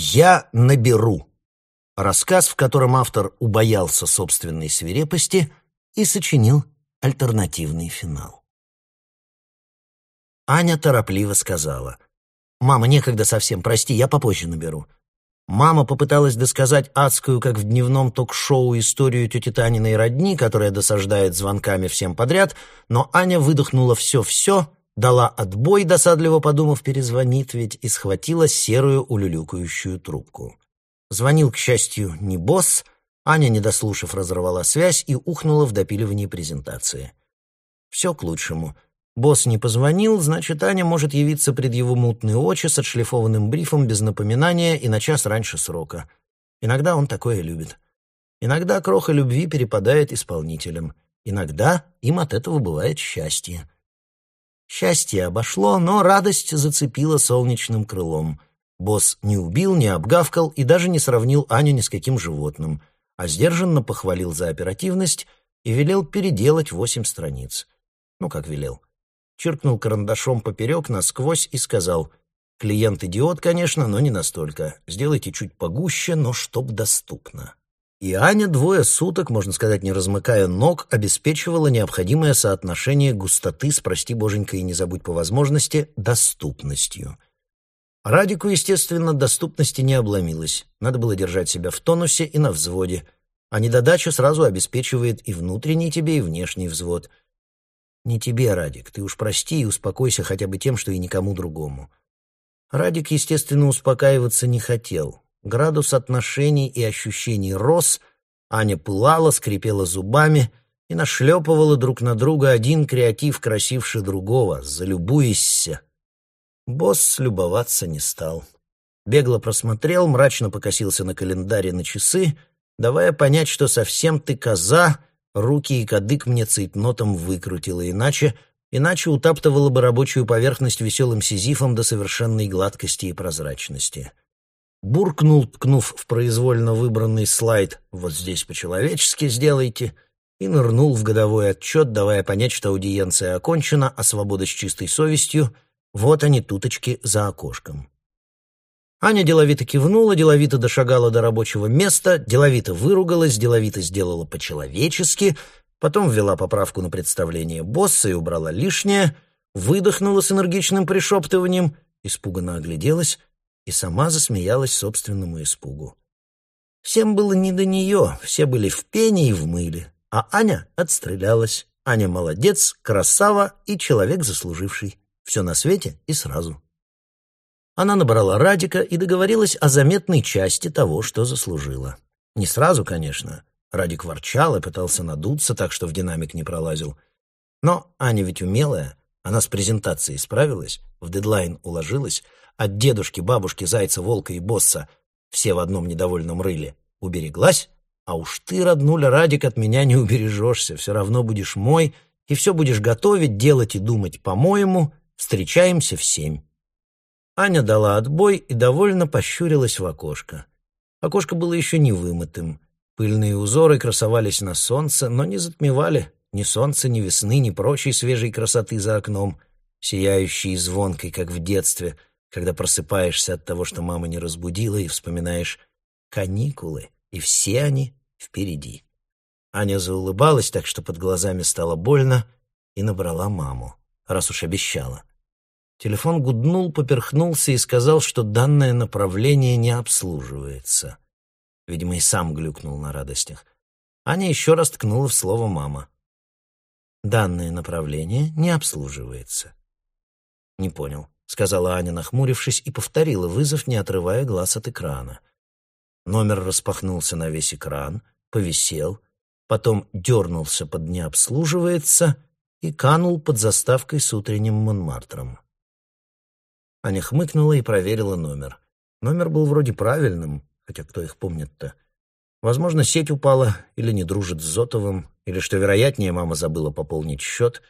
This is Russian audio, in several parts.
«Я наберу». Рассказ, в котором автор убоялся собственной свирепости и сочинил альтернативный финал. Аня торопливо сказала. «Мама, некогда совсем, прости, я попозже наберу». Мама попыталась досказать адскую, как в дневном ток-шоу, историю тети Таниной родни, которая досаждает звонками всем подряд, но Аня выдохнула все-все, дала отбой, досадливо подумав, перезвонит ведь, и схватила серую улюлюкающую трубку. Звонил, к счастью, не босс. Аня, не дослушав, разорвала связь и ухнула в допиливании презентации. Все к лучшему. Босс не позвонил, значит, Аня может явиться пред его мутные очи с отшлифованным брифом без напоминания и на час раньше срока. Иногда он такое любит. Иногда кроха любви перепадает исполнителям. Иногда им от этого бывает счастье. Счастье обошло, но радость зацепила солнечным крылом — Босс не убил, не обгавкал и даже не сравнил Аню ни с каким животным, а сдержанно похвалил за оперативность и велел переделать восемь страниц. Ну, как велел. Чиркнул карандашом поперек насквозь и сказал, «Клиент идиот, конечно, но не настолько. Сделайте чуть погуще, но чтоб доступно». И Аня двое суток, можно сказать, не размыкая ног, обеспечивала необходимое соотношение густоты с, прости боженька и не забудь по возможности, доступностью — Радику, естественно, доступности не обломилось. Надо было держать себя в тонусе и на взводе. А недодача сразу обеспечивает и внутренний тебе, и внешний взвод. Не тебе, Радик, ты уж прости и успокойся хотя бы тем, что и никому другому. Радик, естественно, успокаиваться не хотел. Градус отношений и ощущений рос, Аня пылала, скрипела зубами и нашлепывала друг на друга один креатив, красивше другого. «Залюбуйся!» Босс любоваться не стал. Бегло просмотрел, мрачно покосился на календаре на часы, давая понять, что совсем ты коза, руки и кадык мне цейтнотом выкрутила, иначе, иначе утаптывала бы рабочую поверхность веселым сизифом до совершенной гладкости и прозрачности. Буркнул, ткнув в произвольно выбранный слайд «Вот здесь по-человечески сделайте», и нырнул в годовой отчет, давая понять, что аудиенция окончена, а свобода с чистой совестью — вот они, туточки, за окошком. Аня деловито кивнула, деловито дошагала до рабочего места, деловито выругалась, деловито сделала по-человечески, потом ввела поправку на представление босса и убрала лишнее, выдохнула с энергичным пришептыванием, испуганно огляделась и сама засмеялась собственному испугу. Всем было не до нее, все были в пене и в мыле, а Аня отстрелялась. Аня молодец, красава и человек заслуживший. Все на свете и сразу. Она набрала Радика и договорилась о заметной части того, что заслужила. Не сразу, конечно. Радик ворчал и пытался надуться, так что в динамик не пролазил. Но Аня ведь умелая. Она с презентацией справилась, в дедлайн уложилась. От дедушки, бабушки, зайца, волка и босса все в одном недовольном рыле. Убереглась, а уж ты, роднуля, Радик, от меня не убережешься. Все равно будешь мой, и все будешь готовить, делать и думать по-моему, Встречаемся в семь». Аня дала отбой и довольно пощурилась в окошко. Окошко было еще не вымытым. Пыльные узоры красовались на солнце, но не затмевали ни солнца, ни весны, ни прочей свежей красоты за окном, сияющей и звонкой, как в детстве, когда просыпаешься от того, что мама не разбудила, и вспоминаешь каникулы, и все они впереди. Аня заулыбалась так, что под глазами стало больно, и набрала маму, раз уж обещала. Телефон гуднул, поперхнулся и сказал, что данное направление не обслуживается. Видимо, и сам глюкнул на радостях. Аня еще раз ткнула в слово «мама». «Данное направление не обслуживается». «Не понял», — сказала Аня, нахмурившись, и повторила вызов, не отрывая глаз от экрана. Номер распахнулся на весь экран, повисел, потом дернулся под «не обслуживается» и канул под заставкой с утренним Монмартром. Аня хмыкнула и проверила номер. Номер был вроде правильным, хотя кто их помнит-то. Возможно, сеть упала, или не дружит с Зотовым, или, что вероятнее, мама забыла пополнить счет,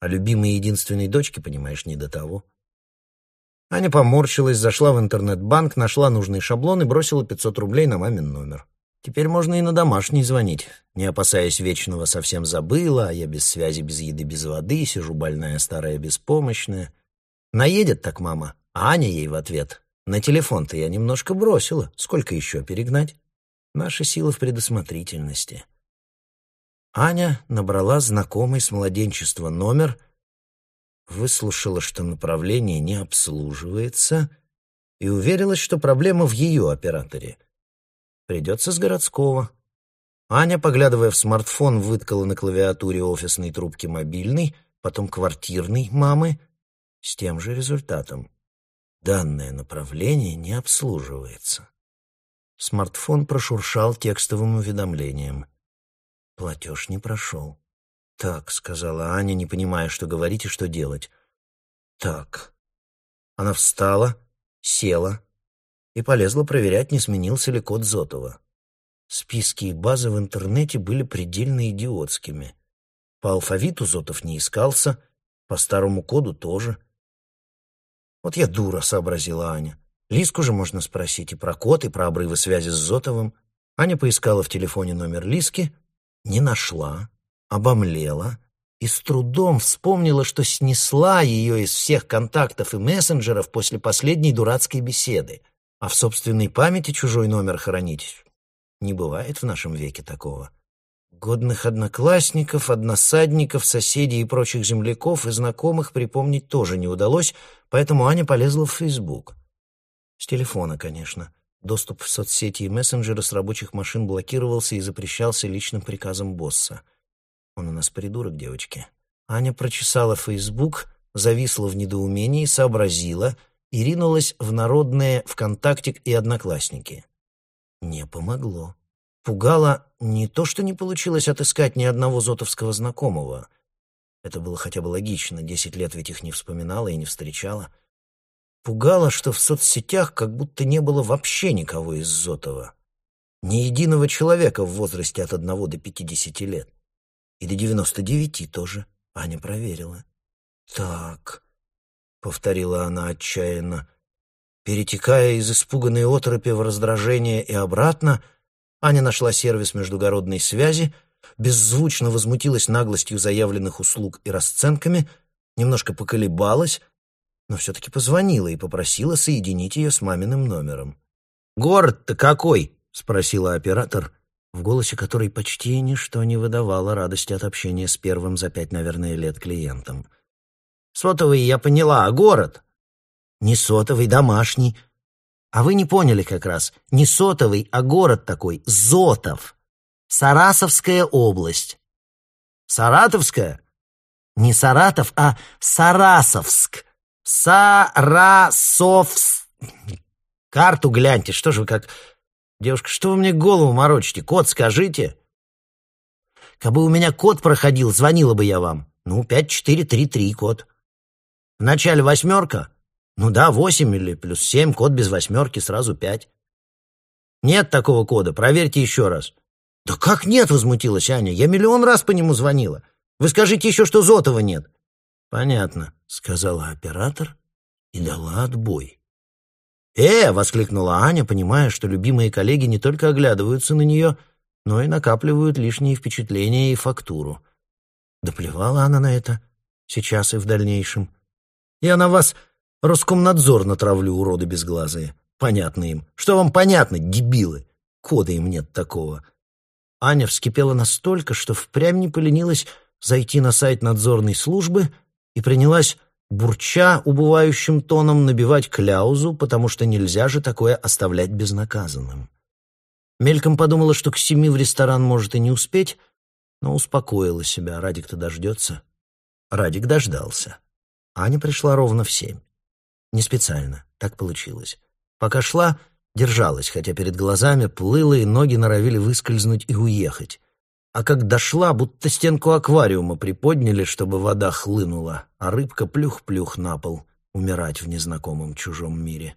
а любимой единственной дочке, понимаешь, не до того. Аня поморщилась, зашла в интернет-банк, нашла нужный шаблон и бросила 500 рублей на мамин номер. Теперь можно и на домашний звонить, не опасаясь вечного совсем забыла, а я без связи, без еды, без воды, сижу больная, старая, беспомощная. Наедет так мама, а Аня ей в ответ. На телефон-то я немножко бросила. Сколько еще перегнать? Наша сила в предусмотрительности. Аня набрала знакомый с младенчества номер, выслушала, что направление не обслуживается, и уверилась, что проблема в ее операторе. Придется с городского. Аня, поглядывая в смартфон, выткала на клавиатуре офисной трубки мобильный, потом квартирный мамы, с тем же результатом. Данное направление не обслуживается. Смартфон прошуршал текстовым уведомлением. Платеж не прошел. «Так», — сказала Аня, не понимая, что говорить и что делать. «Так». Она встала, села и полезла проверять, не сменился ли код Зотова. Списки и базы в интернете были предельно идиотскими. По алфавиту Зотов не искался, по старому коду тоже. «Вот я дура», — сообразила Аня. «Лиску же можно спросить и про код, и про обрывы связи с Зотовым». Аня поискала в телефоне номер Лиски, не нашла, обомлела и с трудом вспомнила, что снесла ее из всех контактов и мессенджеров после последней дурацкой беседы. А в собственной памяти чужой номер хранить не бывает в нашем веке такого. Годных одноклассников, односадников, соседей и прочих земляков и знакомых припомнить тоже не удалось, поэтому Аня полезла в Фейсбук. С телефона, конечно. Доступ в соцсети и мессенджеры с рабочих машин блокировался и запрещался личным приказом босса. Он у нас придурок, девочки. Аня прочесала Фейсбук, зависла в недоумении, сообразила и ринулась в народные ВКонтактик и Одноклассники. Не помогло. Пугало не то, что не получилось отыскать ни одного зотовского знакомого. Это было хотя бы логично, десять лет ведь их не вспоминала и не встречала. Пугало, что в соцсетях как будто не было вообще никого из Зотова. Ни единого человека в возрасте от одного до пятидесяти лет. И до девяносто девяти тоже. Аня проверила. «Так», — повторила она отчаянно, перетекая из испуганной оторопи в раздражение и обратно, Аня нашла сервис междугородной связи, беззвучно возмутилась наглостью заявленных услуг и расценками, немножко поколебалась, но все-таки позвонила и попросила соединить ее с маминым номером. «Город-то какой?» — спросила оператор, в голосе которой почти ничто не выдавало радости от общения с первым за пять, наверное, лет клиентом. «Сотовый я поняла, а город?» «Не сотовый, домашний. А вы не поняли как раз. Не сотовый, а город такой, Зотов. Сарасовская область». «Саратовская?» «Не Саратов, а Сарасовск. Сарасовс... Карту гляньте, что же вы как... Девушка, что вы мне голову морочите? Код скажите. Кабы у меня код проходил, звонила бы я вам. Ну, пять четыре три три код. Вначале восьмерка? Ну да, восемь или плюс семь, код без восьмерки, сразу пять. Нет такого кода, проверьте еще раз. Да как нет, возмутилась Аня. Я миллион раз по нему звонила. Вы скажите еще, что Зотова нет. Понятно сказала оператор и дала отбой. «Э!» — воскликнула Аня, понимая, что любимые коллеги не только оглядываются на нее, но и накапливают лишние впечатления и фактуру. Доплевала она на это, сейчас и в дальнейшем. «Я на вас Роскомнадзор натравлю, уроды безглазые. Понятно им. Что вам понятно, дебилы? Кода им нет такого». Аня вскипела настолько, что впрямь не поленилась зайти на сайт надзорной службы и принялась, бурча убывающим тоном, набивать кляузу, потому что нельзя же такое оставлять безнаказанным. Мельком подумала, что к семи в ресторан может и не успеть, но успокоила себя. Радик-то дождется. Радик дождался. Аня пришла ровно в семь. Не специально, так получилось. Пока шла, держалась, хотя перед глазами плыла и ноги норовили выскользнуть и уехать а как дошла, будто стенку аквариума приподняли, чтобы вода хлынула, а рыбка плюх-плюх на пол, умирать в незнакомом чужом мире.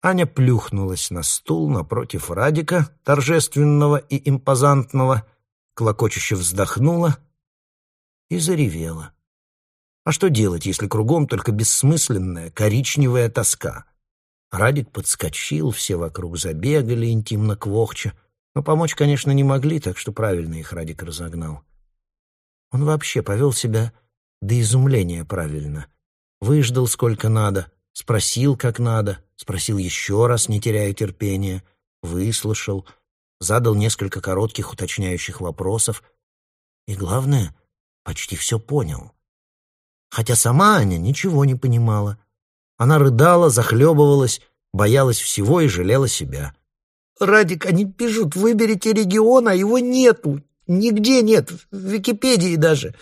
Аня плюхнулась на стул напротив Радика, торжественного и импозантного, клокочуще вздохнула и заревела. А что делать, если кругом только бессмысленная коричневая тоска? Радик подскочил, все вокруг забегали, интимно квохча, но помочь, конечно, не могли, так что правильно их Радик разогнал. Он вообще повел себя до изумления правильно. Выждал сколько надо, спросил как надо, спросил еще раз, не теряя терпения, выслушал, задал несколько коротких уточняющих вопросов и, главное, почти все понял. Хотя сама Аня ничего не понимала. Она рыдала, захлебывалась, боялась всего и жалела себя. «Радик, они пишут, выберите регион, а его нету. Нигде нет, в Википедии даже.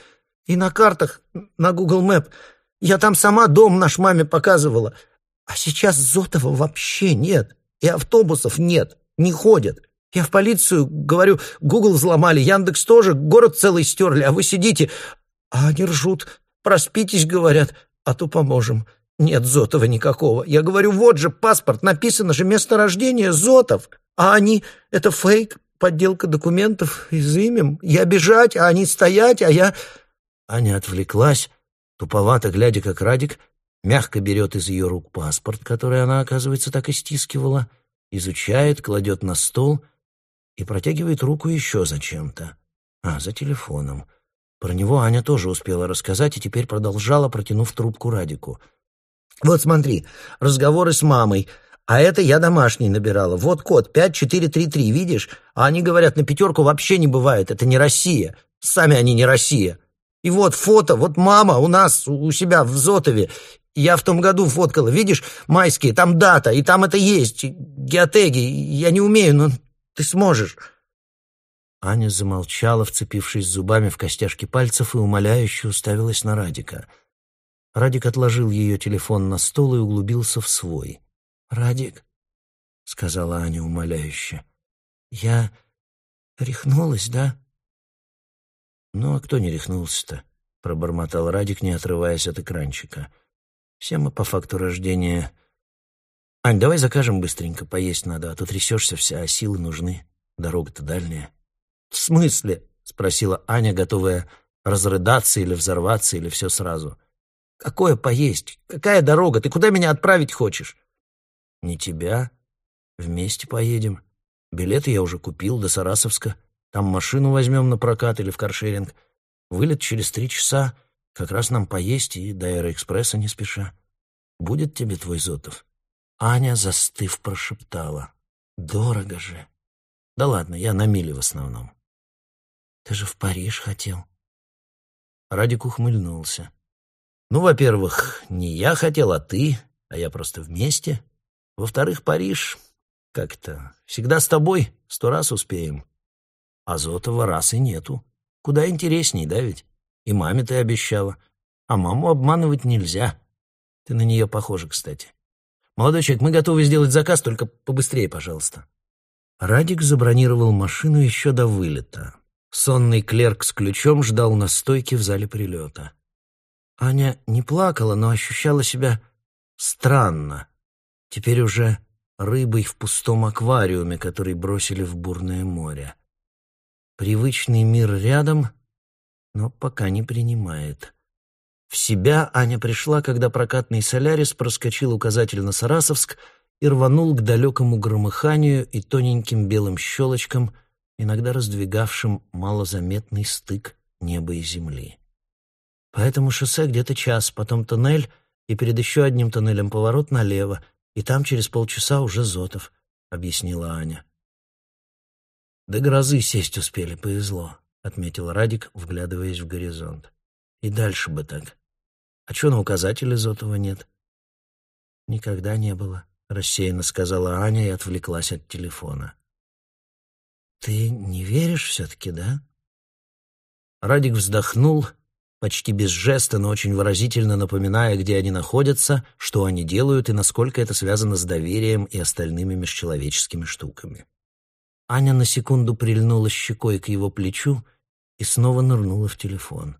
И на картах, на Google Map. Я там сама дом наш маме показывала. А сейчас Зотова вообще нет. И автобусов нет, не ходят. Я в полицию говорю, Google взломали, Яндекс тоже, город целый стерли, а вы сидите. А они ржут, проспитесь, говорят, а то поможем. Нет Зотова никакого. Я говорю, вот же паспорт, написано же место рождения Зотов. А они, это фейк, подделка документов и имем. Я бежать, а они стоять, а я...» Аня отвлеклась, туповато глядя, как Радик мягко берет из ее рук паспорт, который она, оказывается, так и стискивала, изучает, кладет на стол и протягивает руку еще зачем-то. А, за телефоном. Про него Аня тоже успела рассказать и теперь продолжала, протянув трубку Радику. «Вот смотри, разговоры с мамой. А это я домашний набирала. Вот код 5433, видишь? А они говорят, на пятерку вообще не бывает, это не Россия. Сами они не Россия. И вот фото, вот мама у нас, у себя в Зотове. Я в том году фоткала, видишь, майские, там дата, и там это есть, геотеги. Я не умею, но ты сможешь. Аня замолчала, вцепившись зубами в костяшки пальцев и умоляюще уставилась на Радика. Радик отложил ее телефон на стол и углубился в свой. «Радик», — сказала Аня умоляюще, — «я рехнулась, да?» «Ну, а кто не рехнулся-то?» — пробормотал Радик, не отрываясь от экранчика. «Все мы по факту рождения...» «Ань, давай закажем быстренько, поесть надо, а то трясешься вся, а силы нужны. Дорога-то дальняя». «В смысле?» — спросила Аня, готовая разрыдаться или взорваться, или все сразу. «Какое поесть? Какая дорога? Ты куда меня отправить хочешь?» «Не тебя. Вместе поедем. Билеты я уже купил до Сарасовска. Там машину возьмем на прокат или в каршеринг. Вылет через три часа. Как раз нам поесть и до аэроэкспресса не спеша. Будет тебе твой Зотов?» Аня, застыв, прошептала. «Дорого же». «Да ладно, я на миле в основном». «Ты же в Париж хотел». Радик ухмыльнулся. «Ну, во-первых, не я хотел, а ты, а я просто вместе. Во-вторых, Париж как-то всегда с тобой, сто раз успеем. Азотова раз и нету. Куда интересней, да ведь? И маме ты обещала. А маму обманывать нельзя. Ты на нее похожа, кстати. Молодой человек, мы готовы сделать заказ, только побыстрее, пожалуйста. Радик забронировал машину еще до вылета. Сонный клерк с ключом ждал на стойке в зале прилета. Аня не плакала, но ощущала себя странно, Теперь уже рыбой в пустом аквариуме, который бросили в бурное море. Привычный мир рядом, но пока не принимает. В себя Аня пришла, когда прокатный «Солярис» проскочил указатель на Сарасовск и рванул к далекому громыханию и тоненьким белым щелочкам, иногда раздвигавшим малозаметный стык неба и земли. По этому шоссе где-то час, потом туннель, и перед еще одним туннелем поворот налево — и там через полчаса уже Зотов», — объяснила Аня. «До грозы сесть успели, повезло», — отметил Радик, вглядываясь в горизонт. «И дальше бы так. А что на указателе Зотова нет?» «Никогда не было», — рассеянно сказала Аня и отвлеклась от телефона. «Ты не веришь все-таки, да?» Радик вздохнул почти без жеста, но очень выразительно напоминая, где они находятся, что они делают и насколько это связано с доверием и остальными межчеловеческими штуками. Аня на секунду прильнула щекой к его плечу и снова нырнула в телефон.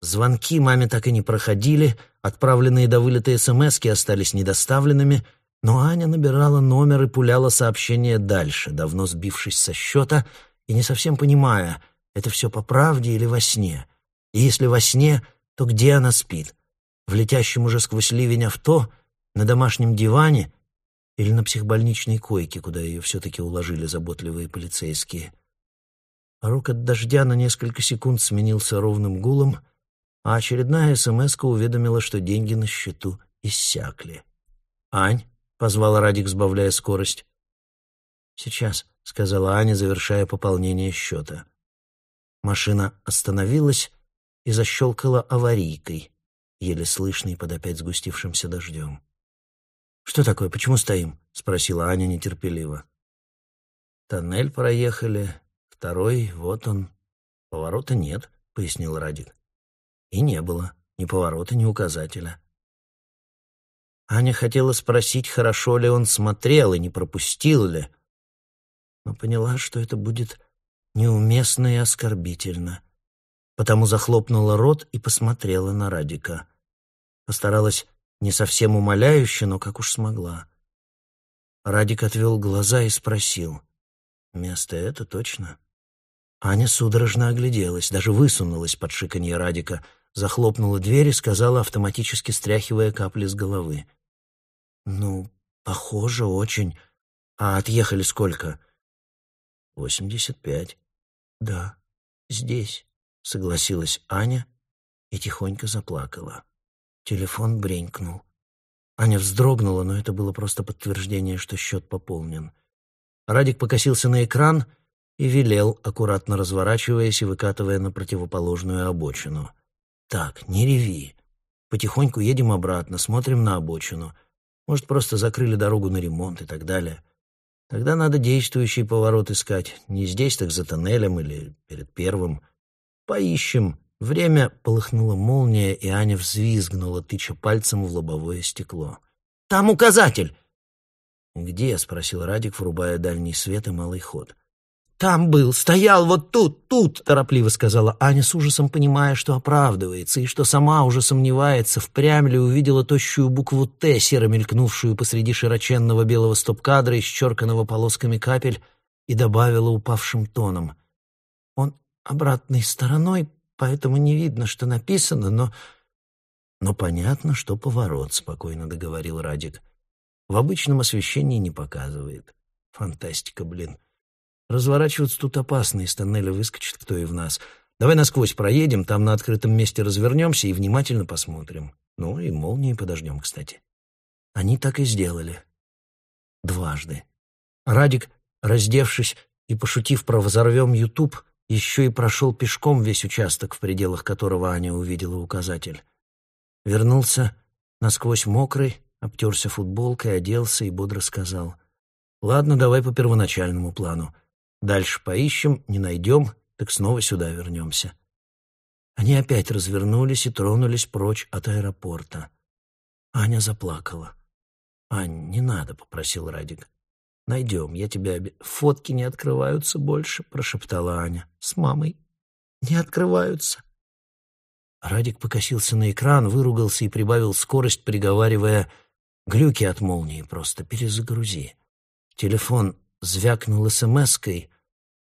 Звонки маме так и не проходили, отправленные до вылета СМСки остались недоставленными, но Аня набирала номер и пуляла сообщение дальше, давно сбившись со счета и не совсем понимая, это все по правде или во сне — и если во сне, то где она спит? В летящем уже сквозь ливень авто, на домашнем диване или на психбольничной койке, куда ее все-таки уложили заботливые полицейские? Рок от дождя на несколько секунд сменился ровным гулом, а очередная смс уведомила, что деньги на счету иссякли. «Ань, позвал Радик, сбавляя скорость. «Сейчас», — сказала Аня, завершая пополнение счета. Машина остановилась и защелкала аварийкой, еле слышной под опять сгустившимся дождем. «Что такое? Почему стоим?» — спросила Аня нетерпеливо. «Тоннель проехали, второй, вот он. Поворота нет», — пояснил Радик. «И не было ни поворота, ни указателя». Аня хотела спросить, хорошо ли он смотрел и не пропустил ли, но поняла, что это будет неуместно и оскорбительно, потому захлопнула рот и посмотрела на Радика. Постаралась не совсем умоляюще, но как уж смогла. Радик отвел глаза и спросил. «Место это точно?» Аня судорожно огляделась, даже высунулась под шиканье Радика, захлопнула дверь и сказала, автоматически стряхивая капли с головы. «Ну, похоже, очень. А отъехали сколько?» «Восемьдесят пять». «Да, здесь», — согласилась Аня и тихонько заплакала. Телефон бренькнул. Аня вздрогнула, но это было просто подтверждение, что счет пополнен. Радик покосился на экран и велел, аккуратно разворачиваясь и выкатывая на противоположную обочину. «Так, не реви. Потихоньку едем обратно, смотрим на обочину. Может, просто закрыли дорогу на ремонт и так далее. Тогда надо действующий поворот искать. Не здесь, так за тоннелем или перед первым. Поищем. Время полыхнула молния, и Аня взвизгнула, тыча пальцем в лобовое стекло. «Там указатель!» «Где?» — спросил Радик, врубая дальний свет и малый ход. «Там был, стоял вот тут, тут!» — торопливо сказала Аня с ужасом, понимая, что оправдывается, и что сама уже сомневается, впрямь ли увидела тощую букву «Т», серо мелькнувшую посреди широченного белого стоп-кадра, исчерканного полосками капель, и добавила упавшим тоном. «Он обратной стороной, поэтому не видно, что написано, но...» «Но понятно, что поворот», — спокойно договорил Радик. «В обычном освещении не показывает. Фантастика, блин». Разворачиваться тут опасно, из тоннеля выскочит кто и в нас. Давай насквозь проедем, там на открытом месте развернемся и внимательно посмотрим. Ну и молнии подождем, кстати. Они так и сделали. Дважды. Радик, раздевшись и пошутив про «взорвем Ютуб», еще и прошел пешком весь участок, в пределах которого Аня увидела указатель. Вернулся насквозь мокрый, обтерся футболкой, оделся и бодро сказал. «Ладно, давай по первоначальному плану. Дальше поищем, не найдем, так снова сюда вернемся. Они опять развернулись и тронулись прочь от аэропорта. Аня заплакала. «Ань, не надо», — попросил Радик. «Найдем, я тебя обе...» «Фотки не открываются больше», — прошептала Аня. «С мамой не открываются». Радик покосился на экран, выругался и прибавил скорость, приговаривая «Глюки от молнии просто, перезагрузи». Телефон звякнул смс-кой.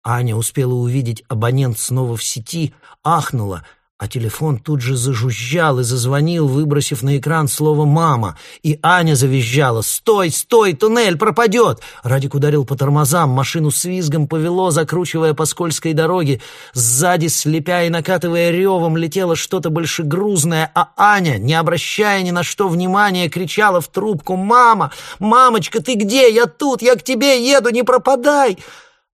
Аня успела увидеть абонент снова в сети, ахнула — а телефон тут же зажужжал и зазвонил, выбросив на экран слово «мама». И Аня завизжала «Стой, стой, туннель пропадет!» Радик ударил по тормозам, машину с визгом повело, закручивая по скользкой дороге. Сзади, слепя и накатывая ревом, летело что-то большегрузное, а Аня, не обращая ни на что внимания, кричала в трубку «Мама! Мамочка, ты где? Я тут! Я к тебе еду! Не пропадай!»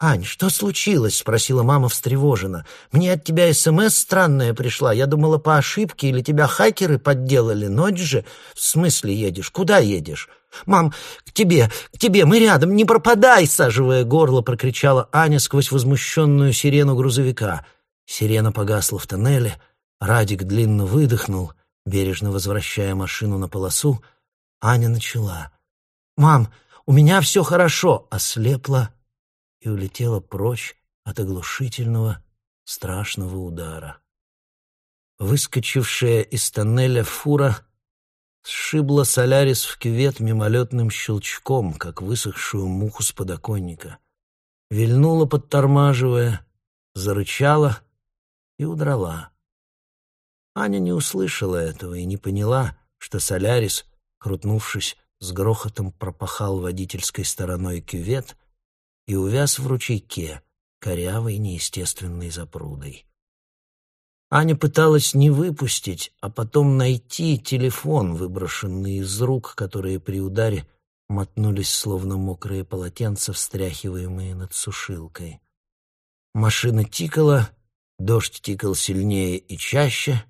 «Ань, что случилось?» — спросила мама встревоженно. «Мне от тебя СМС странная пришла. Я думала, по ошибке или тебя хакеры подделали. Ночь же. В смысле едешь? Куда едешь?» «Мам, к тебе, к тебе, мы рядом, не пропадай!» — саживая горло, прокричала Аня сквозь возмущенную сирену грузовика. Сирена погасла в тоннеле. Радик длинно выдохнул, бережно возвращая машину на полосу. Аня начала. «Мам, у меня все хорошо!» — ослепла и улетела прочь от оглушительного, страшного удара. Выскочившая из тоннеля фура сшибла Солярис в кювет мимолетным щелчком, как высохшую муху с подоконника. Вильнула, подтормаживая, зарычала и удрала. Аня не услышала этого и не поняла, что Солярис, крутнувшись, с грохотом пропахал водительской стороной кювет и увяз в ручейке, корявой неестественной запрудой. Аня пыталась не выпустить, а потом найти телефон, выброшенный из рук, которые при ударе мотнулись, словно мокрые полотенца, встряхиваемые над сушилкой. Машина тикала, дождь тикал сильнее и чаще.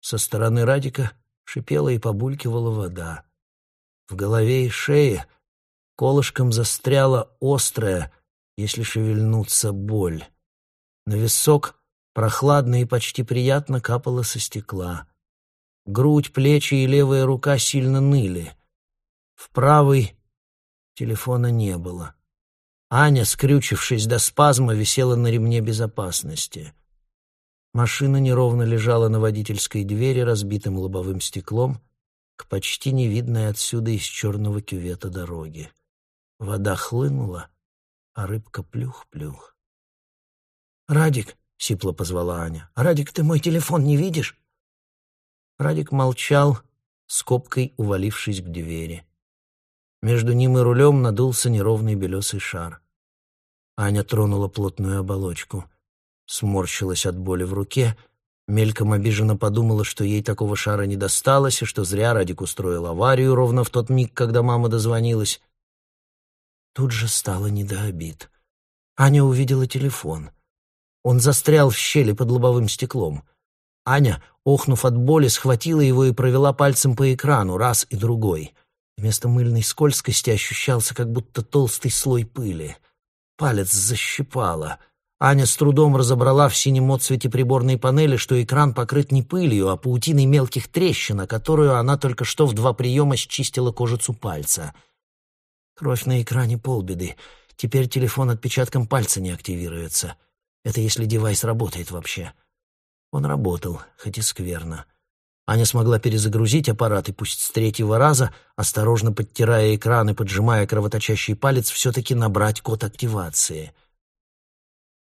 Со стороны Радика шипела и побулькивала вода. В голове и шее колышком застряла острая, если шевельнуться, боль. На висок прохладно и почти приятно капало со стекла. Грудь, плечи и левая рука сильно ныли. В правой телефона не было. Аня, скрючившись до спазма, висела на ремне безопасности. Машина неровно лежала на водительской двери разбитым лобовым стеклом к почти невидной отсюда из черного кювета дороги. Вода хлынула, а рыбка плюх-плюх. «Радик!» — сипло позвала Аня. «Радик, ты мой телефон не видишь?» Радик молчал, скобкой увалившись к двери. Между ним и рулем надулся неровный белесый шар. Аня тронула плотную оболочку. Сморщилась от боли в руке, мельком обиженно подумала, что ей такого шара не досталось, и что зря Радик устроил аварию ровно в тот миг, когда мама дозвонилась. Тут же стало не до обид. Аня увидела телефон. Он застрял в щели под лобовым стеклом — Аня, охнув от боли, схватила его и провела пальцем по экрану раз и другой. Вместо мыльной скользкости ощущался как будто толстый слой пыли. Палец защипало. Аня с трудом разобрала в синем отцвете приборной панели, что экран покрыт не пылью, а паутиной мелких трещин, которую она только что в два приема счистила кожицу пальца. Кровь на экране полбеды. Теперь телефон отпечатком пальца не активируется. Это если девайс работает вообще. — он работал, хоть и скверно. Аня смогла перезагрузить аппарат и пусть с третьего раза, осторожно подтирая экран и поджимая кровоточащий палец, все-таки набрать код активации.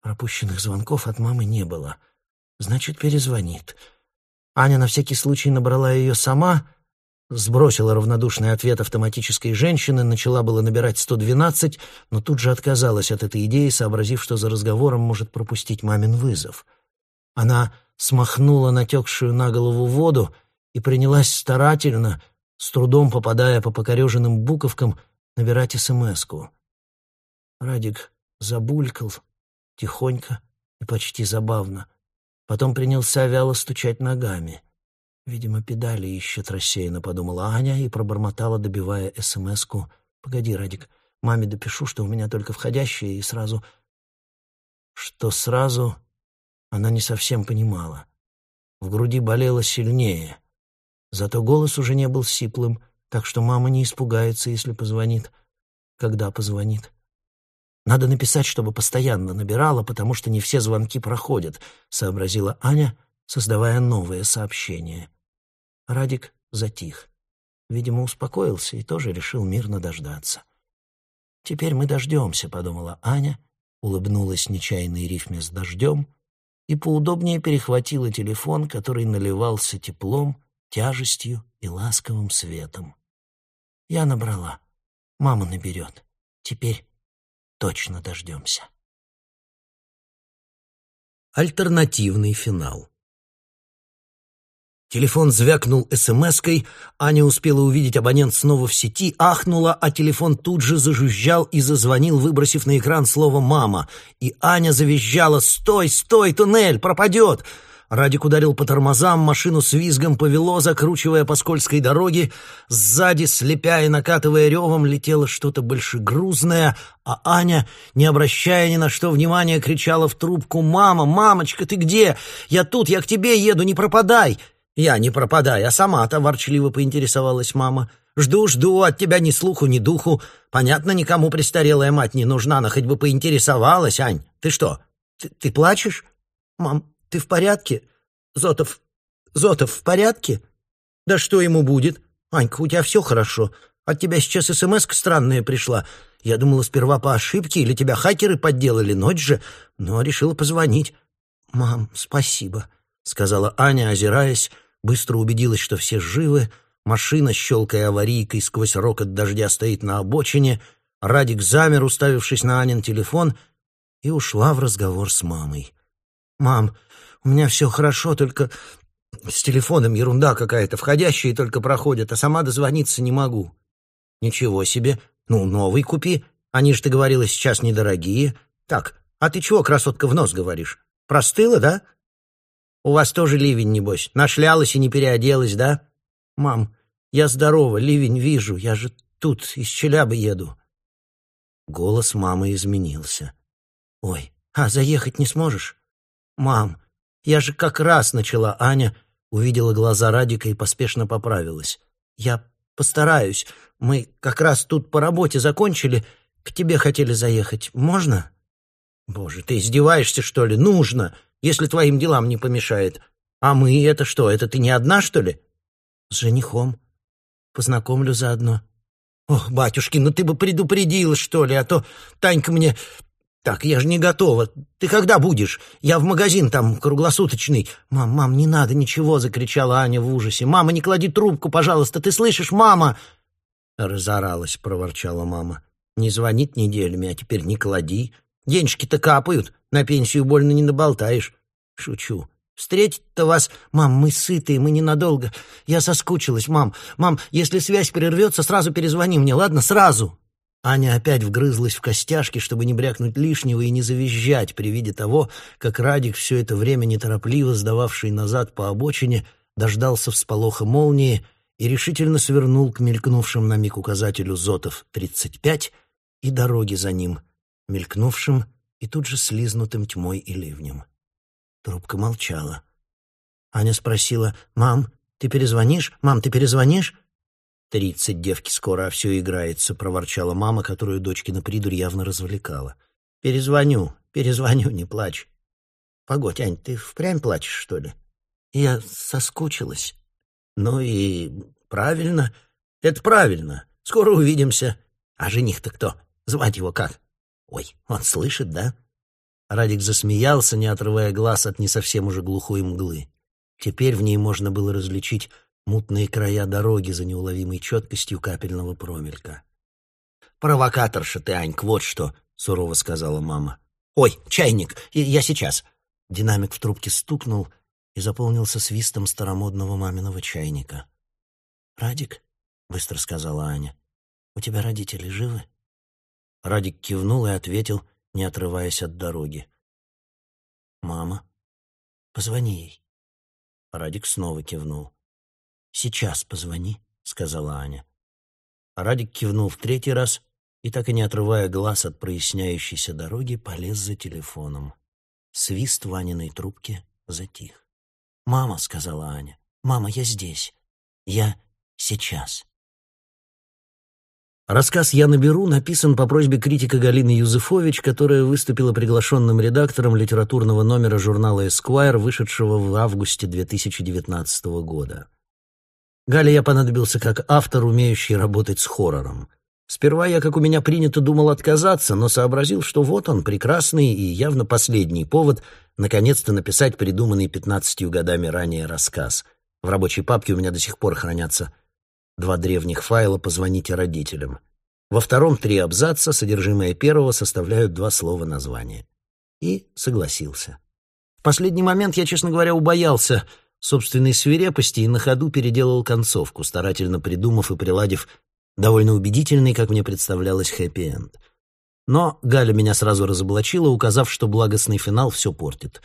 Пропущенных звонков от мамы не было. Значит, перезвонит. Аня на всякий случай набрала ее сама, сбросила равнодушный ответ автоматической женщины, начала было набирать 112, но тут же отказалась от этой идеи, сообразив, что за разговором может пропустить мамин вызов. Она смахнула натекшую на голову воду и принялась старательно, с трудом попадая по покореженным буковкам, набирать СМС-ку. Радик забулькал, тихонько и почти забавно. Потом принялся вяло стучать ногами. Видимо, педали ищет рассеянно, подумала Аня и пробормотала, добивая СМС-ку. «Погоди, Радик, маме допишу, что у меня только входящие, и сразу...» Что сразу она не совсем понимала. В груди болело сильнее. Зато голос уже не был сиплым, так что мама не испугается, если позвонит. Когда позвонит. Надо написать, чтобы постоянно набирала, потому что не все звонки проходят, сообразила Аня, создавая новое сообщение. Радик затих. Видимо, успокоился и тоже решил мирно дождаться. «Теперь мы дождемся», — подумала Аня, улыбнулась нечаянной рифме с дождем — и поудобнее перехватила телефон, который наливался теплом, тяжестью и ласковым светом. Я набрала. Мама наберет. Теперь точно дождемся. Альтернативный финал. Телефон звякнул СМС-кой, Аня успела увидеть абонент снова в сети, ахнула, а телефон тут же зажужжал и зазвонил, выбросив на экран слово «мама». И Аня завизжала «Стой, стой, туннель, пропадет!» Радик ударил по тормозам, машину с визгом повело, закручивая по скользкой дороге. Сзади, слепя и накатывая ревом, летело что-то большегрузное, а Аня, не обращая ни на что внимания, кричала в трубку «Мама, мамочка, ты где? Я тут, я к тебе еду, не пропадай!» «Я не пропадай, а сама-то ворчливо поинтересовалась мама. Жду, жду, от тебя ни слуху, ни духу. Понятно, никому престарелая мать не нужна, но хоть бы поинтересовалась, Ань. Ты что, ты, ты плачешь? Мам, ты в порядке? Зотов, Зотов в порядке? Да что ему будет? Анька, у тебя все хорошо. От тебя сейчас смс странная пришла. Я думала сперва по ошибке, или тебя хакеры подделали, ночь же, но решила позвонить. Мам, спасибо, — сказала Аня, озираясь, быстро убедилась, что все живы, машина, щелкая аварийкой сквозь рокот дождя, стоит на обочине, Радик замер, уставившись на Анин телефон, и ушла в разговор с мамой. «Мам, у меня все хорошо, только с телефоном ерунда какая-то, входящие только проходят, а сама дозвониться не могу». Ничего себе. Ну, новый купи. Они же, ты говорила, сейчас недорогие. Так, а ты чего, красотка, в нос говоришь? Простыла, да? У вас тоже ливень, небось. Нашлялась и не переоделась, да? Мам, я здорова, ливень вижу. Я же тут из Челябы еду. Голос мамы изменился. Ой, а заехать не сможешь? Мам, я же как раз начала, Аня увидела глаза Радика и поспешно поправилась. Я постараюсь. Мы как раз тут по работе закончили. К тебе хотели заехать. Можно? Боже, ты издеваешься, что ли? Нужно, если твоим делам не помешает. А мы это что, это ты не одна, что ли? С женихом. Познакомлю заодно. Ох, батюшки, ну ты бы предупредила, что ли, а то Танька мне... Так, я же не готова. Ты когда будешь? Я в магазин там круглосуточный. Мам, мам, не надо ничего, закричала Аня в ужасе. Мама, не клади трубку, пожалуйста, ты слышишь, мама? Разоралась, проворчала мама. Не звонит неделями, а теперь не клади. Денежки-то капают, на пенсию больно не наболтаешь. Шучу. Встретить-то вас... Мам, мы сытые, мы ненадолго. Я соскучилась, мам. Мам, если связь прервется, сразу перезвони мне, ладно? Сразу!» Аня опять вгрызлась в костяшки, чтобы не брякнуть лишнего и не завизжать при виде того, как Радик, все это время неторопливо сдававший назад по обочине, дождался всполоха молнии и решительно свернул к мелькнувшим на миг указателю Зотов 35 и дороги за ним — мелькнувшим и тут же слизнутым тьмой и ливнем. Трубка молчала. Аня спросила, «Мам, ты перезвонишь? Мам, ты перезвонишь?» «Тридцать девки скоро, а все играется», — проворчала мама, которую дочкина придурь явно развлекала. «Перезвоню, перезвоню, не плачь». «Погодь, Ань, ты впрямь плачешь, что ли?» «Я соскучилась». «Ну и правильно. Это правильно. Скоро увидимся. А жених-то кто? Звать его как?» «Ой, он слышит, да?» Радик засмеялся, не отрывая глаз от не совсем уже глухой мглы. Теперь в ней можно было различить мутные края дороги за неуловимой четкостью капельного промелька. «Провокаторша ты, Аньк, вот что!» — сурово сказала мама. «Ой, чайник! Я сейчас!» Динамик в трубке стукнул и заполнился свистом старомодного маминого чайника. «Радик?» — быстро сказала Аня. «У тебя родители живы?» Радик кивнул и ответил, не отрываясь от дороги. «Мама, позвони ей». Радик снова кивнул. «Сейчас позвони», — сказала Аня. Радик кивнул в третий раз и, так и не отрывая глаз от проясняющейся дороги, полез за телефоном. Свист Ваниной трубки затих. «Мама», — сказала Аня, — «мама, я здесь. Я сейчас». Рассказ «Я наберу» написан по просьбе критика Галины Юзефович, которая выступила приглашенным редактором литературного номера журнала «Эсквайр», вышедшего в августе 2019 года. Гале я понадобился как автор, умеющий работать с хоррором. Сперва я, как у меня принято, думал отказаться, но сообразил, что вот он, прекрасный и явно последний повод наконец-то написать придуманный пятнадцатью годами ранее рассказ. В рабочей папке у меня до сих пор хранятся Два древних файла «Позвоните родителям». Во втором три абзаца, содержимое первого составляют два слова названия. И согласился. В последний момент я, честно говоря, убоялся собственной свирепости и на ходу переделал концовку, старательно придумав и приладив довольно убедительный, как мне представлялось, хэппи-энд. Но Галя меня сразу разоблачила, указав, что благостный финал все портит.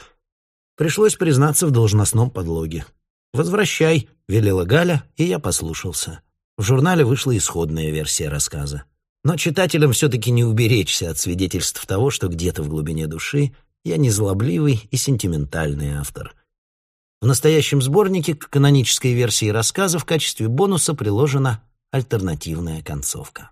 Пришлось признаться в должностном подлоге. «Возвращай», — велела Галя, и я послушался. В журнале вышла исходная версия рассказа. Но читателям все-таки не уберечься от свидетельств того, что где-то в глубине души я незлобливый и сентиментальный автор. В настоящем сборнике к канонической версии рассказа в качестве бонуса приложена альтернативная концовка.